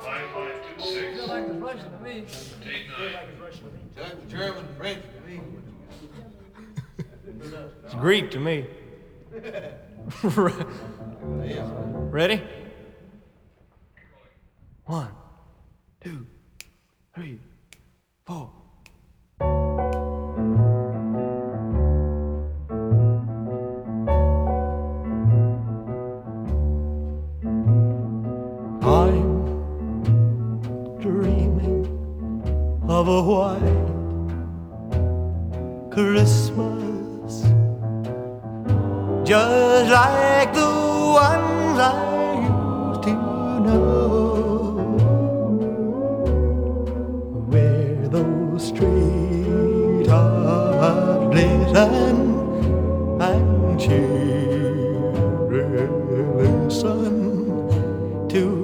Five five two six. Feel like it's Russian to me. Eight nine. like it's Russian to me. German, French to me. It's Greek to me. Ready? One, two, three, dreaming of a white Christmas. Just like the ones I used to know, where those streets are glisten and children listen to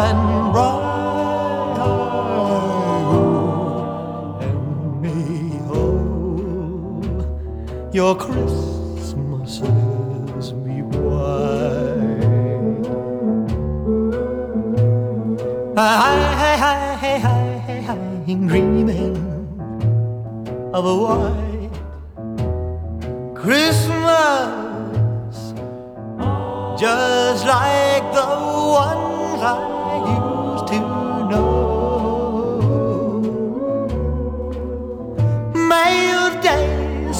and may all your Christmases be white. I'm dreaming of a white Christmas, just like the ones I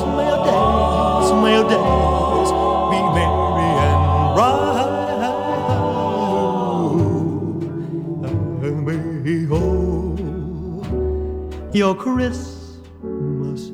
may your days, may your days be merry and bright. And may you ho, your Christmas.